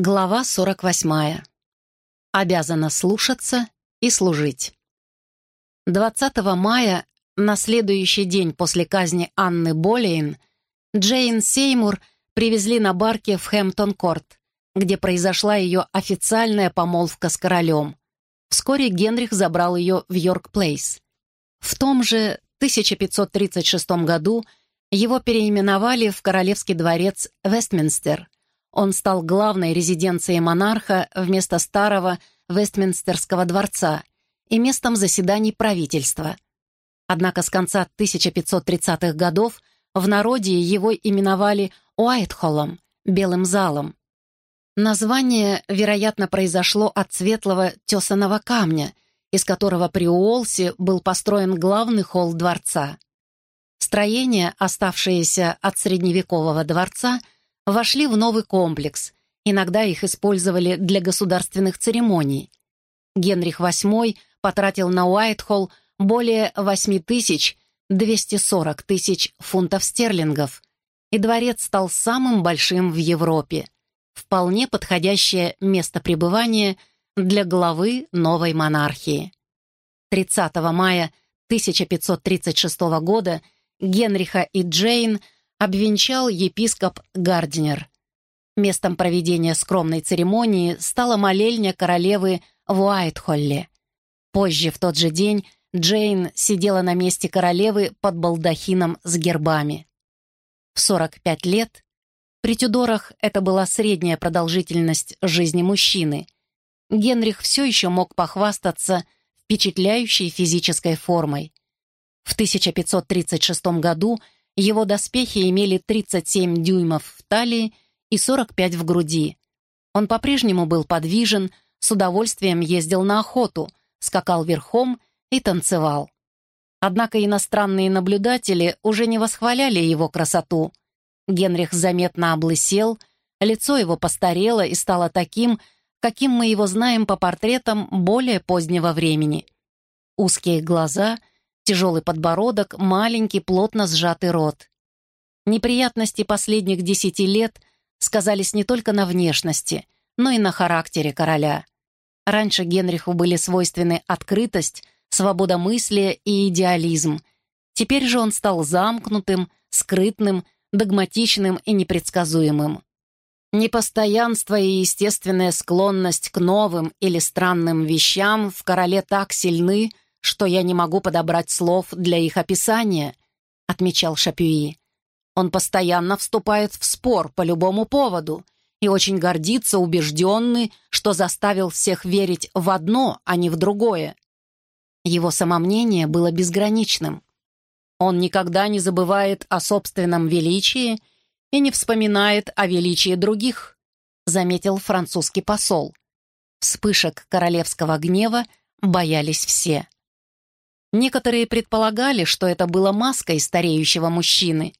Глава 48. Обязана слушаться и служить. 20 мая, на следующий день после казни Анны Болейн, Джейн Сеймур привезли на барке в Хэмптон-Корт, где произошла ее официальная помолвка с королем. Вскоре Генрих забрал ее в Йорк-Плейс. В том же 1536 году его переименовали в Королевский дворец Вестминстер – он стал главной резиденцией монарха вместо старого Вестминстерского дворца и местом заседаний правительства. Однако с конца 1530-х годов в народе его именовали Уайтхоллом, Белым залом. Название, вероятно, произошло от светлого тесаного камня, из которого при Уолсе был построен главный холл дворца. Строение, оставшееся от средневекового дворца – вошли в новый комплекс. Иногда их использовали для государственных церемоний. Генрих VIII потратил на Уайтхолл более 8 тысяч 240 тысяч фунтов стерлингов, и дворец стал самым большим в Европе, вполне подходящее место пребывания для главы новой монархии. 30 мая 1536 года Генриха и Джейн – обвенчал епископ Гардинер. Местом проведения скромной церемонии стала молельня королевы в Уайтхолле. Позже, в тот же день, Джейн сидела на месте королевы под балдахином с гербами. В 45 лет при Тюдорах это была средняя продолжительность жизни мужчины. Генрих все еще мог похвастаться впечатляющей физической формой. В 1536 году его доспехи имели 37 дюймов в талии и 45 в груди. Он по-прежнему был подвижен, с удовольствием ездил на охоту, скакал верхом и танцевал. Однако иностранные наблюдатели уже не восхваляли его красоту. Генрих заметно облысел, лицо его постарело и стало таким, каким мы его знаем по портретам более позднего времени. Узкие глаза — Тяжелый подбородок, маленький, плотно сжатый рот. Неприятности последних десяти лет сказались не только на внешности, но и на характере короля. Раньше Генриху были свойственны открытость, свобода мысли и идеализм. Теперь же он стал замкнутым, скрытным, догматичным и непредсказуемым. Непостоянство и естественная склонность к новым или странным вещам в короле так сильны, что я не могу подобрать слов для их описания», — отмечал Шапюи. «Он постоянно вступает в спор по любому поводу и очень гордится, убежденный, что заставил всех верить в одно, а не в другое». Его самомнение было безграничным. Он никогда не забывает о собственном величии и не вспоминает о величии других, заметил французский посол. Вспышек королевского гнева боялись все. Некоторые предполагали, что это было маской стареющего мужчины.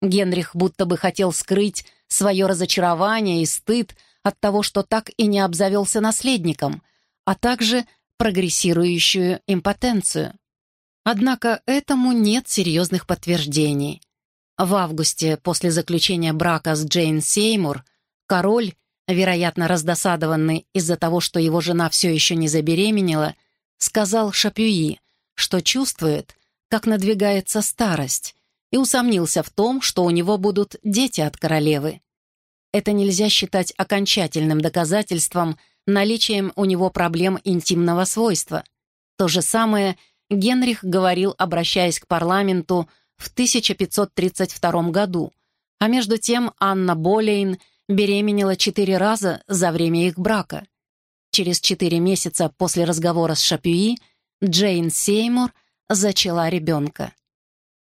Генрих будто бы хотел скрыть свое разочарование и стыд от того, что так и не обзавелся наследником, а также прогрессирующую импотенцию. Однако этому нет серьезных подтверждений. В августе, после заключения брака с Джейн Сеймур, король, вероятно раздосадованный из-за того, что его жена все еще не забеременела, сказал Шапюи, что чувствует, как надвигается старость, и усомнился в том, что у него будут дети от королевы. Это нельзя считать окончательным доказательством наличием у него проблем интимного свойства. То же самое Генрих говорил, обращаясь к парламенту в 1532 году, а между тем Анна Болейн беременела четыре раза за время их брака. Через четыре месяца после разговора с Шапюи Джейн Сеймур зачала ребенка.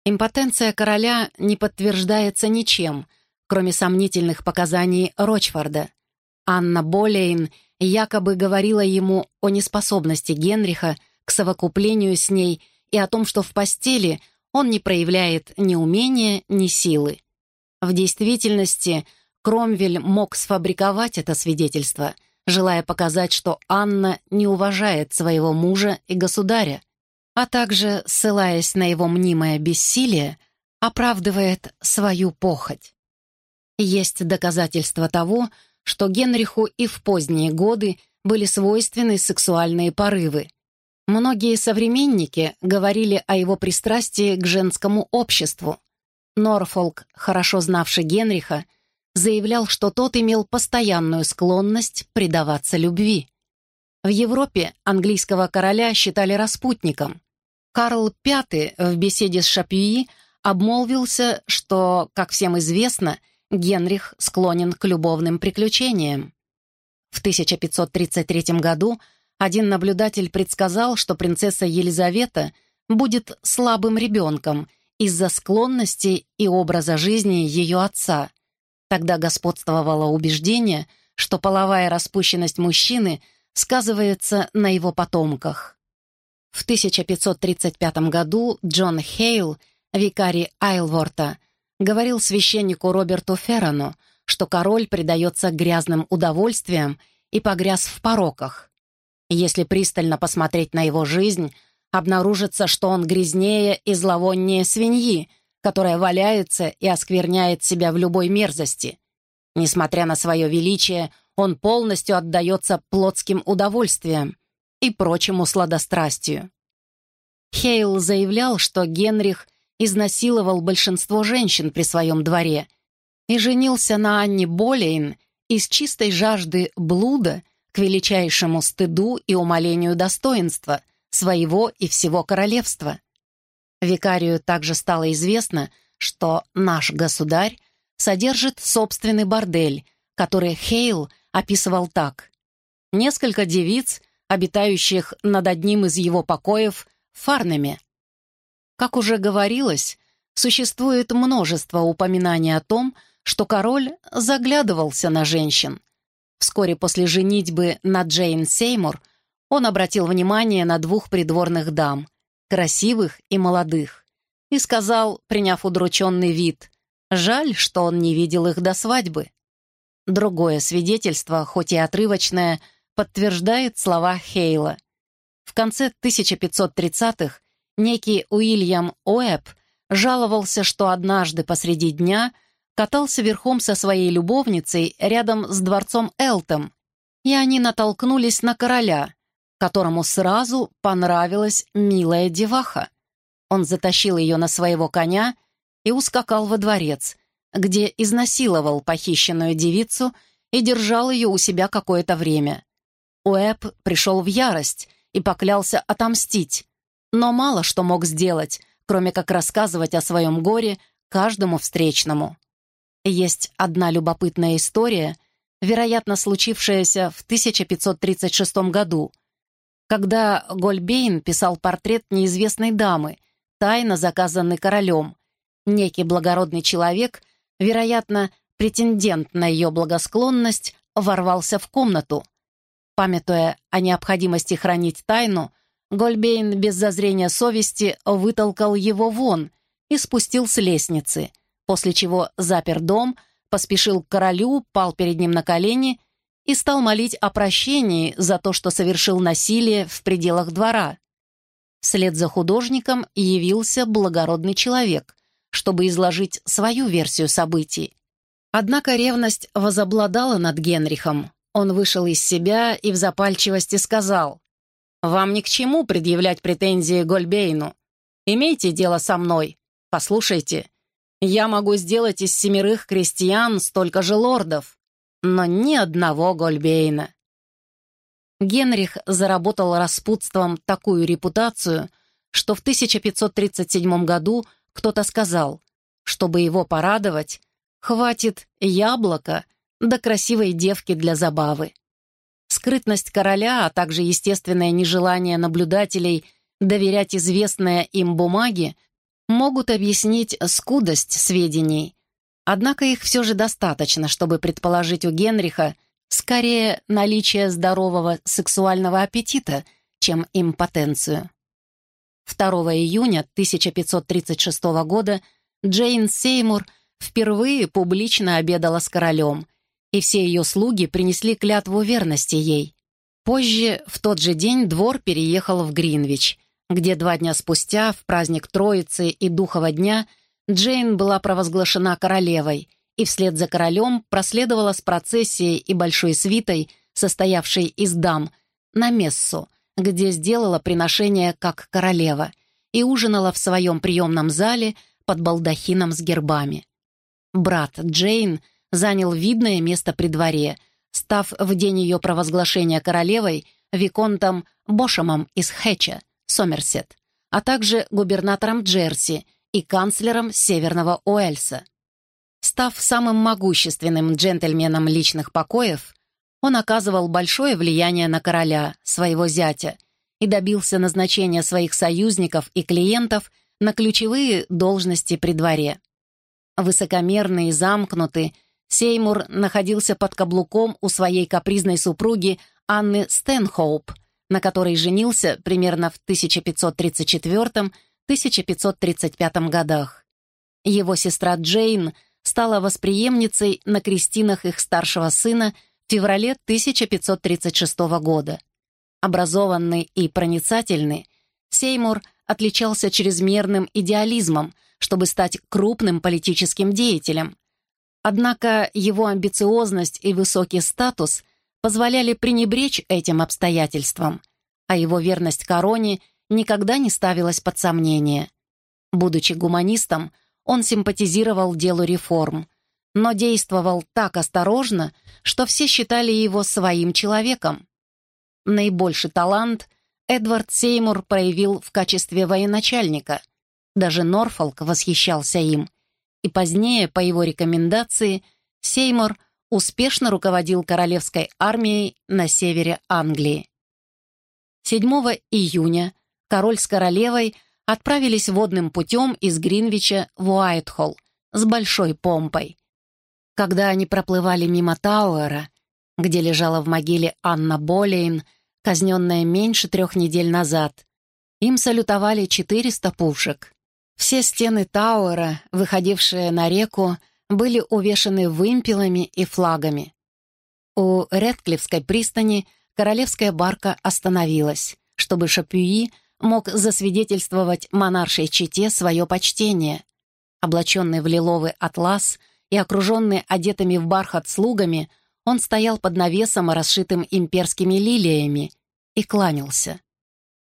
Импотенция короля не подтверждается ничем, кроме сомнительных показаний Рочфорда. Анна Болейн якобы говорила ему о неспособности Генриха к совокуплению с ней и о том, что в постели он не проявляет ни умения, ни силы. В действительности Кромвель мог сфабриковать это свидетельство, желая показать, что Анна не уважает своего мужа и государя, а также, ссылаясь на его мнимое бессилие, оправдывает свою похоть. Есть доказательства того, что Генриху и в поздние годы были свойственны сексуальные порывы. Многие современники говорили о его пристрастии к женскому обществу. Норфолк, хорошо знавший Генриха, заявлял, что тот имел постоянную склонность предаваться любви. В Европе английского короля считали распутником. Карл V в беседе с Шапюи обмолвился, что, как всем известно, Генрих склонен к любовным приключениям. В 1533 году один наблюдатель предсказал, что принцесса Елизавета будет слабым ребенком из-за склонности и образа жизни ее отца. Тогда господствовало убеждение, что половая распущенность мужчины сказывается на его потомках. В 1535 году Джон Хейл, викарий Айлворта, говорил священнику Роберту Феррану, что король предается грязным удовольствиям и погряз в пороках. Если пристально посмотреть на его жизнь, обнаружится, что он грязнее и зловоннее свиньи, которая валяется и оскверняет себя в любой мерзости. Несмотря на свое величие, он полностью отдается плотским удовольствиям и прочему сладострастию. Хейл заявлял, что Генрих изнасиловал большинство женщин при своем дворе и женился на Анне Болейн из чистой жажды блуда к величайшему стыду и умолению достоинства своего и всего королевства. Викарию также стало известно, что наш государь содержит собственный бордель, который Хейл описывал так. Несколько девиц, обитающих над одним из его покоев, Фарнами. Как уже говорилось, существует множество упоминаний о том, что король заглядывался на женщин. Вскоре после женитьбы на Джейн Сеймур он обратил внимание на двух придворных дам, красивых и молодых, и сказал, приняв удрученный вид, «Жаль, что он не видел их до свадьбы». Другое свидетельство, хоть и отрывочное, подтверждает слова Хейла. В конце 1530-х некий Уильям Уэбб жаловался, что однажды посреди дня катался верхом со своей любовницей рядом с дворцом Элтом, и они натолкнулись на короля, которому сразу понравилась милая деваха. Он затащил ее на своего коня и ускакал во дворец, где изнасиловал похищенную девицу и держал ее у себя какое-то время. Уэб пришел в ярость и поклялся отомстить, но мало что мог сделать, кроме как рассказывать о своем горе каждому встречному. Есть одна любопытная история, вероятно, случившаяся в 1536 году, когда Гольбейн писал портрет неизвестной дамы, тайно заказанный королем. Некий благородный человек, вероятно, претендент на ее благосклонность, ворвался в комнату. Памятуя о необходимости хранить тайну, Гольбейн без зазрения совести вытолкал его вон и спустил с лестницы, после чего запер дом, поспешил к королю, пал перед ним на колени и стал молить о прощении за то, что совершил насилие в пределах двора. Вслед за художником явился благородный человек, чтобы изложить свою версию событий. Однако ревность возобладала над Генрихом. Он вышел из себя и в запальчивости сказал, «Вам ни к чему предъявлять претензии Гольбейну. Имейте дело со мной. Послушайте, я могу сделать из семерых крестьян столько же лордов, но ни одного Гольбейна». Генрих заработал распутством такую репутацию, что в 1537 году кто-то сказал, чтобы его порадовать, хватит яблока до красивой девки для забавы. Скрытность короля, а также естественное нежелание наблюдателей доверять известные им бумаги могут объяснить скудость сведений. Однако их все же достаточно, чтобы предположить у Генриха скорее наличие здорового сексуального аппетита, чем импотенцию. 2 июня 1536 года Джейн Сеймур впервые публично обедала с королем, и все ее слуги принесли клятву верности ей. Позже, в тот же день, двор переехал в Гринвич, где два дня спустя, в праздник Троицы и Духова дня, Джейн была провозглашена королевой, и вслед за королем проследовала с процессией и большой свитой, состоявшей из дам, на мессу, где сделала приношение как королева и ужинала в своем приемном зале под балдахином с гербами. Брат Джейн занял видное место при дворе, став в день ее провозглашения королевой Виконтом Бошемом из Хэтча, Сомерсет, а также губернатором Джерси и канцлером Северного Уэльса. Став самым могущественным джентльменом личных покоев, он оказывал большое влияние на короля, своего зятя, и добился назначения своих союзников и клиентов на ключевые должности при дворе. Высокомерный и замкнутый, Сеймур находился под каблуком у своей капризной супруги Анны Стэнхоуп, на которой женился примерно в 1534-1535 годах. Его сестра Джейн стала восприемницей на крестинах их старшего сына в феврале 1536 года. Образованный и проницательный, Сеймур отличался чрезмерным идеализмом, чтобы стать крупным политическим деятелем. Однако его амбициозность и высокий статус позволяли пренебречь этим обстоятельствам, а его верность короне никогда не ставилась под сомнение. Будучи гуманистом, он симпатизировал делу реформ, но действовал так осторожно, что все считали его своим человеком. Наибольший талант Эдвард Сеймур проявил в качестве военачальника. Даже Норфолк восхищался им. И позднее, по его рекомендации, Сеймур успешно руководил королевской армией на севере Англии. 7 июня король с королевой отправились водным путем из Гринвича в Уайтхолл с большой помпой. Когда они проплывали мимо Тауэра, где лежала в могиле Анна Болейн, казненная меньше трех недель назад, им салютовали 400 пушек. Все стены Тауэра, выходившие на реку, были увешаны вымпелами и флагами. У Редклифской пристани королевская барка остановилась, чтобы Шапюи мог засвидетельствовать монаршей чете свое почтение. Облаченный в лиловый атлас и окруженный одетыми в бархат слугами, он стоял под навесом, расшитым имперскими лилиями, и кланялся.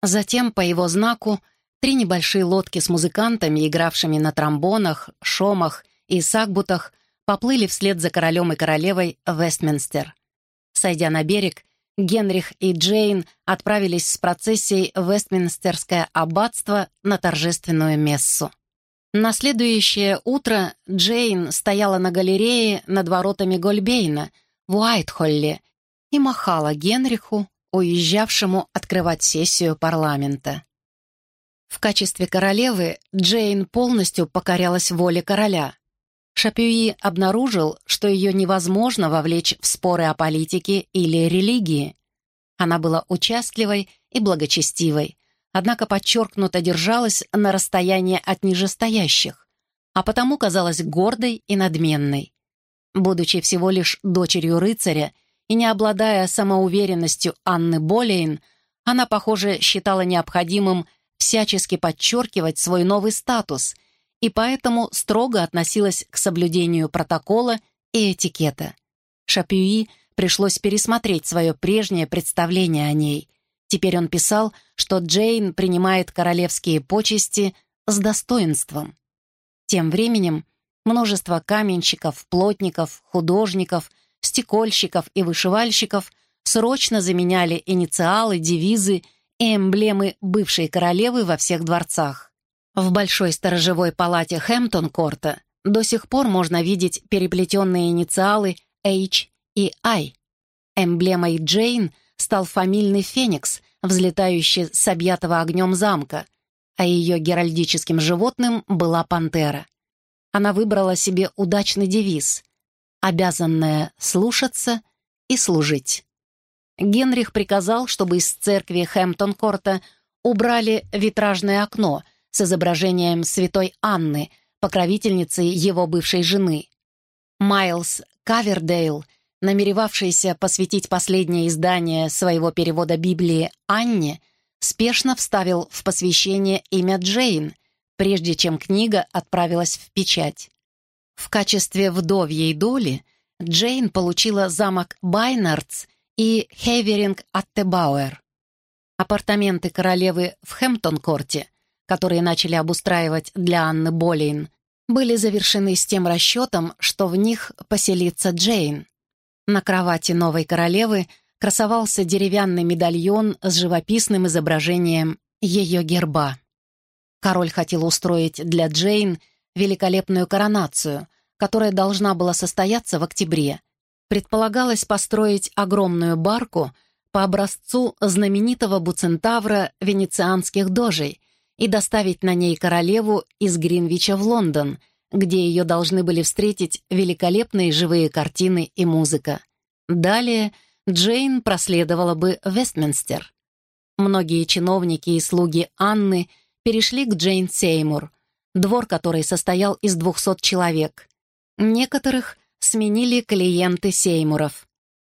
Затем, по его знаку, три небольшие лодки с музыкантами, игравшими на тромбонах, шомах и сагбутах, поплыли вслед за королем и королевой Вестминстер. Сойдя на берег, Генрих и Джейн отправились с процессией в Вестминстерское аббатство на торжественную мессу. На следующее утро Джейн стояла на галерее над воротами Гольбейна в Уайтхолле и махала Генриху, уезжавшему открывать сессию парламента. В качестве королевы Джейн полностью покорялась воле короля. Шапюи обнаружил, что ее невозможно вовлечь в споры о политике или религии. Она была участливой и благочестивой, однако подчеркнуто держалась на расстоянии от нижестоящих, а потому казалась гордой и надменной. Будучи всего лишь дочерью рыцаря и не обладая самоуверенностью Анны Болейн, она, похоже, считала необходимым всячески подчеркивать свой новый статус — и поэтому строго относилась к соблюдению протокола и этикета. Шапюи пришлось пересмотреть свое прежнее представление о ней. Теперь он писал, что Джейн принимает королевские почести с достоинством. Тем временем множество каменщиков, плотников, художников, стекольщиков и вышивальщиков срочно заменяли инициалы, девизы и эмблемы бывшей королевы во всех дворцах. В большой сторожевой палате Хэмптон-корта до сих пор можно видеть переплетенные инициалы H и I. Эмблемой Джейн стал фамильный феникс, взлетающий с объятого огнем замка, а ее геральдическим животным была пантера. Она выбрала себе удачный девиз «Обязанная слушаться и служить». Генрих приказал, чтобы из церкви Хэмптон-корта убрали витражное окно — с изображением святой Анны, покровительницы его бывшей жены. Майлз Кавердейл, намеревавшийся посвятить последнее издание своего перевода Библии Анне, спешно вставил в посвящение имя Джейн, прежде чем книга отправилась в печать. В качестве вдовьей доли Джейн получила замок Байнардс и Хейверинг-атте-Бауэр. Апартаменты королевы в Хэмптон-корте, которые начали обустраивать для Анны Болейн, были завершены с тем расчетом, что в них поселится Джейн. На кровати новой королевы красовался деревянный медальон с живописным изображением ее герба. Король хотел устроить для Джейн великолепную коронацию, которая должна была состояться в октябре. Предполагалось построить огромную барку по образцу знаменитого буцентавра венецианских дожей и доставить на ней королеву из Гринвича в Лондон, где ее должны были встретить великолепные живые картины и музыка. Далее Джейн проследовала бы Вестминстер. Многие чиновники и слуги Анны перешли к Джейн Сеймур, двор которой состоял из 200 человек. Некоторых сменили клиенты Сеймуров.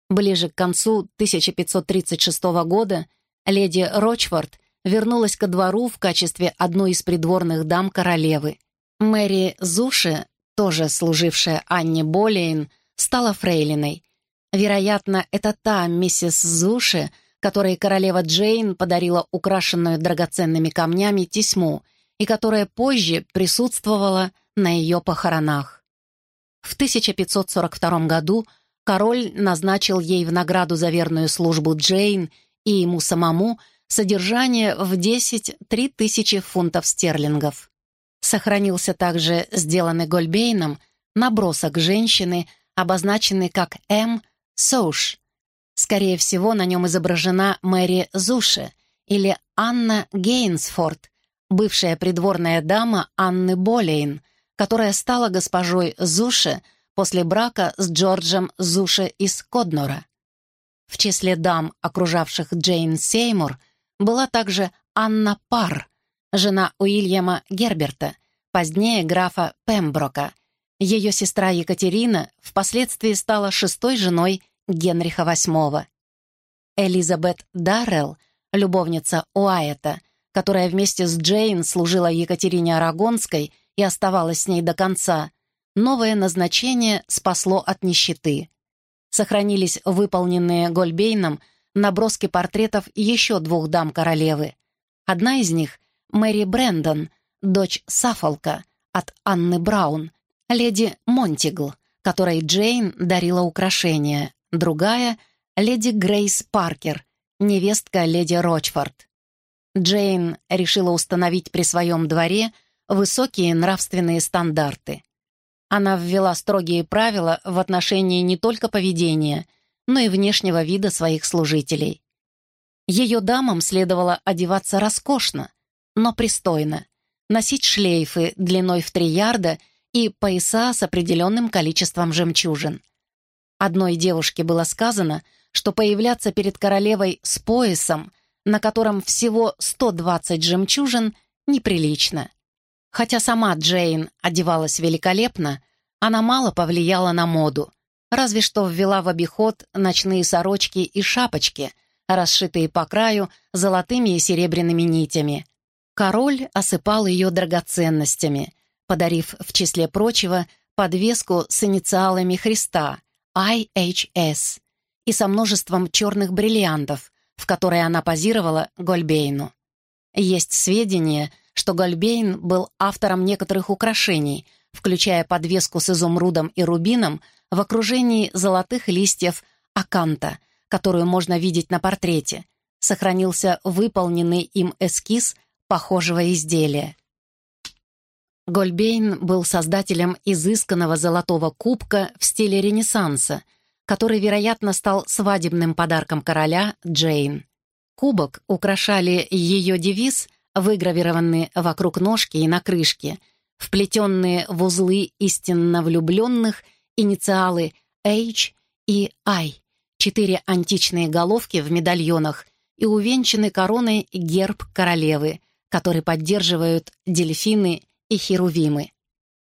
Ближе к концу 1536 года леди Рочфорд вернулась ко двору в качестве одной из придворных дам королевы. Мэри Зуши, тоже служившая Анне Болейн, стала фрейлиной. Вероятно, это та миссис Зуши, которой королева Джейн подарила украшенную драгоценными камнями тесьму и которая позже присутствовала на ее похоронах. В 1542 году король назначил ей в награду за верную службу Джейн и ему самому содержание в 10-3 тысячи фунтов стерлингов. Сохранился также сделанный Гольбейном набросок женщины, обозначенный как М. Соуш, Скорее всего, на нем изображена Мэри Зуши или Анна Гейнсфорд, бывшая придворная дама Анны Болейн, которая стала госпожой Зуши после брака с Джорджем Зуши из Коднора. В числе дам, окружавших Джейн Сеймур, была также Анна Пар, жена Уильяма Герберта, позднее графа Пемброка. Ее сестра Екатерина впоследствии стала шестой женой Генриха VIII. Элизабет Даррелл, любовница Уайета, которая вместе с Джейн служила Екатерине Арагонской и оставалась с ней до конца, новое назначение спасло от нищеты. Сохранились выполненные Гольбейном наброски портретов еще двух дам королевы. Одна из них — Мэри Брэндон, дочь Сафолка от Анны Браун, леди Монтигл, которой Джейн дарила украшения, другая — леди Грейс Паркер, невестка леди Рочфорд. Джейн решила установить при своем дворе высокие нравственные стандарты. Она ввела строгие правила в отношении не только поведения, но и внешнего вида своих служителей. Ее дамам следовало одеваться роскошно, но пристойно, носить шлейфы длиной в три ярда и пояса с определенным количеством жемчужин. Одной девушке было сказано, что появляться перед королевой с поясом, на котором всего 120 жемчужин, неприлично. Хотя сама Джейн одевалась великолепно, она мало повлияла на моду, разве что ввела в обиход ночные сорочки и шапочки, расшитые по краю золотыми и серебряными нитями. Король осыпал ее драгоценностями, подарив, в числе прочего, подвеску с инициалами Христа — IHS и со множеством черных бриллиантов, в которые она позировала Гольбейну. Есть сведения, что Гольбейн был автором некоторых украшений, включая подвеску с изумрудом и рубином в окружении золотых листьев аканта, которую можно видеть на портрете. Сохранился выполненный им эскиз похожего изделия. Гольбейн был создателем изысканного золотого кубка в стиле Ренессанса, который, вероятно, стал свадебным подарком короля Джейн. Кубок украшали ее девиз, выгравированные вокруг ножки и на крышке, вплетенные в узлы истинно влюбленных инициалы H и I, четыре античные головки в медальонах и увенчанный короной герб королевы, который поддерживают дельфины и херувимы.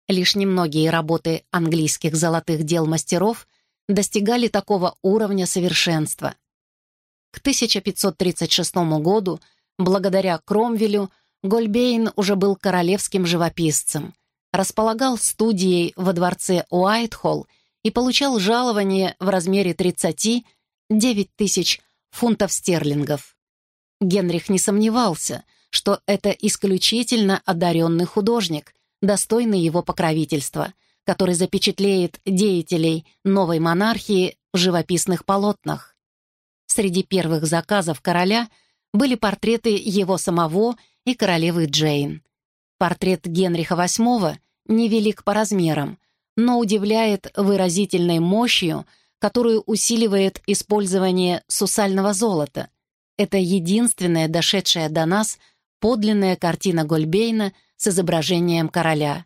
Лишь немногие работы английских золотых дел мастеров достигали такого уровня совершенства. К 1536 году, благодаря Кромвелю, Гольбейн уже был королевским живописцем. Располагал студией во дворце Уайтхолл и получал жалование в размере 30 9 тысяч фунтов стерлингов. Генрих не сомневался, что это исключительно одаренный художник, достойный его покровительства, который запечатлеет деятелей новой монархии в живописных полотнах. Среди первых заказов короля были портреты его самого и королевы Джейн. Портрет Генриха VIII невелик по размерам, но удивляет выразительной мощью, которую усиливает использование сусального золота. Это единственная дошедшая до нас подлинная картина Гольбейна с изображением короля.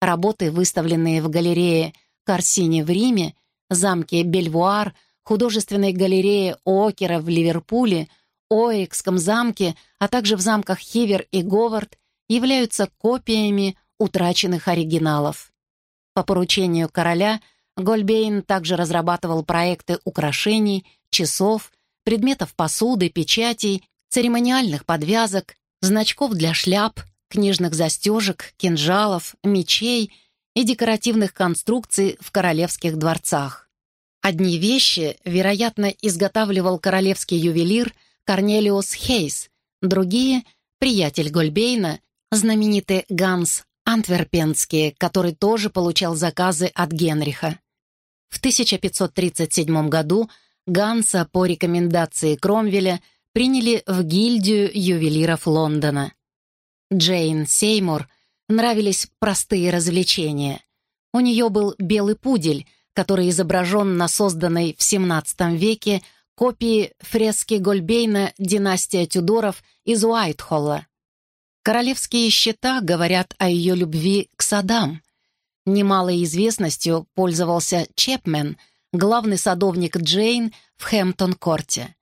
Работы, выставленные в галерее Корсини в Риме, замке Бельвуар, художественной галерее Окера в Ливерпуле, Оэкском замке, а также в замках Хивер и Говард, являются копиями утраченных оригиналов. По поручению короля Гольбейн также разрабатывал проекты украшений, часов, предметов посуды, печатей, церемониальных подвязок, значков для шляп, книжных застежек, кинжалов, мечей и декоративных конструкций в королевских дворцах. Одни вещи, вероятно, изготавливал королевский ювелир Корнелиус Хейс, другие — приятель Гольбейна, знаменитый Ганс Антверпенский, который тоже получал заказы от Генриха. В 1537 году Ганса по рекомендации Кромвеля приняли в гильдию ювелиров Лондона. Джейн Сеймур нравились простые развлечения. У нее был белый пудель, который изображен на созданной в XVII веке копии фрески Гольбейна «Династия Тюдоров» из Уайтхолла. Королевские счета говорят о ее любви к садам. Немалой известностью пользовался Чепмен, главный садовник Джейн в Хэмптон-корте.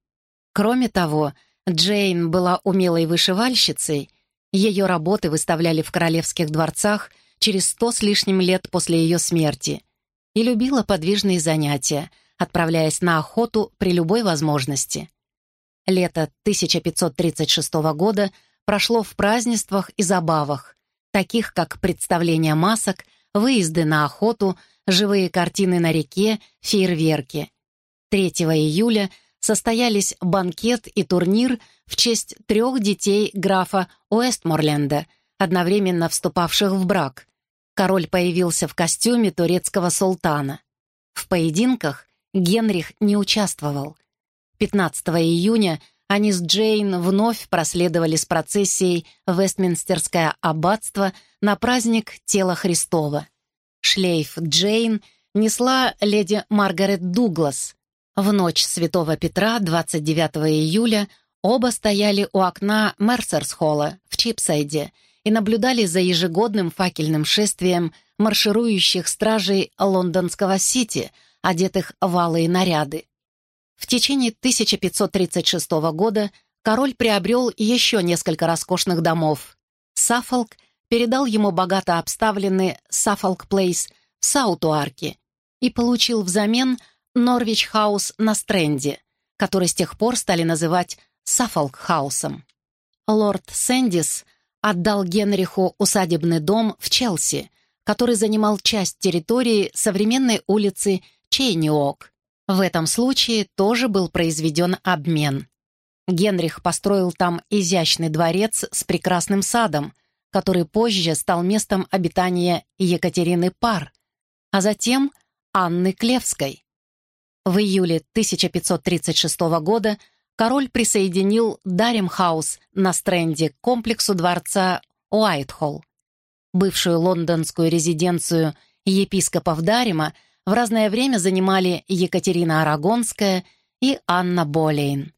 Кроме того, Джейн была умелой вышивальщицей, ее работы выставляли в королевских дворцах через сто с лишним лет после ее смерти и любила подвижные занятия, отправляясь на охоту при любой возможности. Лето 1536 года прошло в празднествах и забавах, таких как представление масок, выезды на охоту, живые картины на реке, фейерверки. 3 июля состоялись банкет и турнир в честь трех детей графа Уэстморленда, одновременно вступавших в брак. Король появился в костюме турецкого султана. В поединках Генрих не участвовал. 15 июня они с Джейн вновь проследовали с процессией Вестминстерское аббатство на праздник Тела Христова. Шлейф Джейн несла леди Маргарет Дуглас. В ночь Святого Петра, 29 июля, оба стояли у окна Мерсерс-холла в Чипсайде и наблюдали за ежегодным факельным шествием марширующих стражей лондонского Сити, одетых в алые наряды. В течение 1536 года король приобрел еще несколько роскошных домов. Саффолк передал ему богато обставленный Саффолк Плейс в Саутуарке и получил взамен Норвич Хаус на Стрэнде, который с тех пор стали называть Саффолк Хаусом. Лорд Сэндис отдал Генриху усадебный дом в Челси, который занимал часть территории современной улицы Чейниок, в этом случае тоже был произведен обмен. Генрих построил там изящный дворец с прекрасным садом, который позже стал местом обитания Екатерины Пар, а затем Анны Клевской. В июле 1536 года король присоединил Даремхаус на Стрэнде к комплексу дворца Уайтхолл. Бывшую лондонскую резиденцию епископов Дарима в разное время занимали Екатерина Арагонская и Анна Болейн.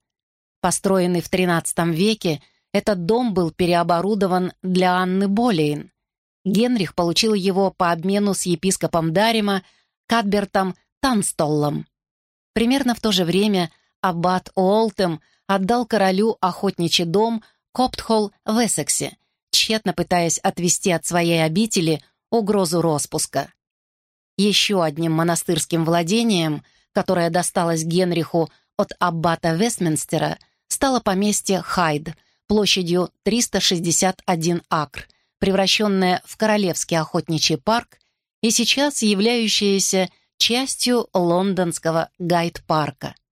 Построенный в XIII веке, этот дом был переоборудован для Анны Болейн. Генрих получил его по обмену с епископом Дарима Кадбертом Танстоллом. Примерно в то же время аббат Уолтем отдал королю охотничий дом Коптхолл в Эссексе, тщетно пытаясь отвести от своей обители угрозу распуска. Еще одним монастырским владением, которое досталось Генриху от аббата Вестминстера, стало поместье Хайд площадью 361 акр, превращенная в Королевский охотничий парк и сейчас являющаяся частью лондонского гайд-парка —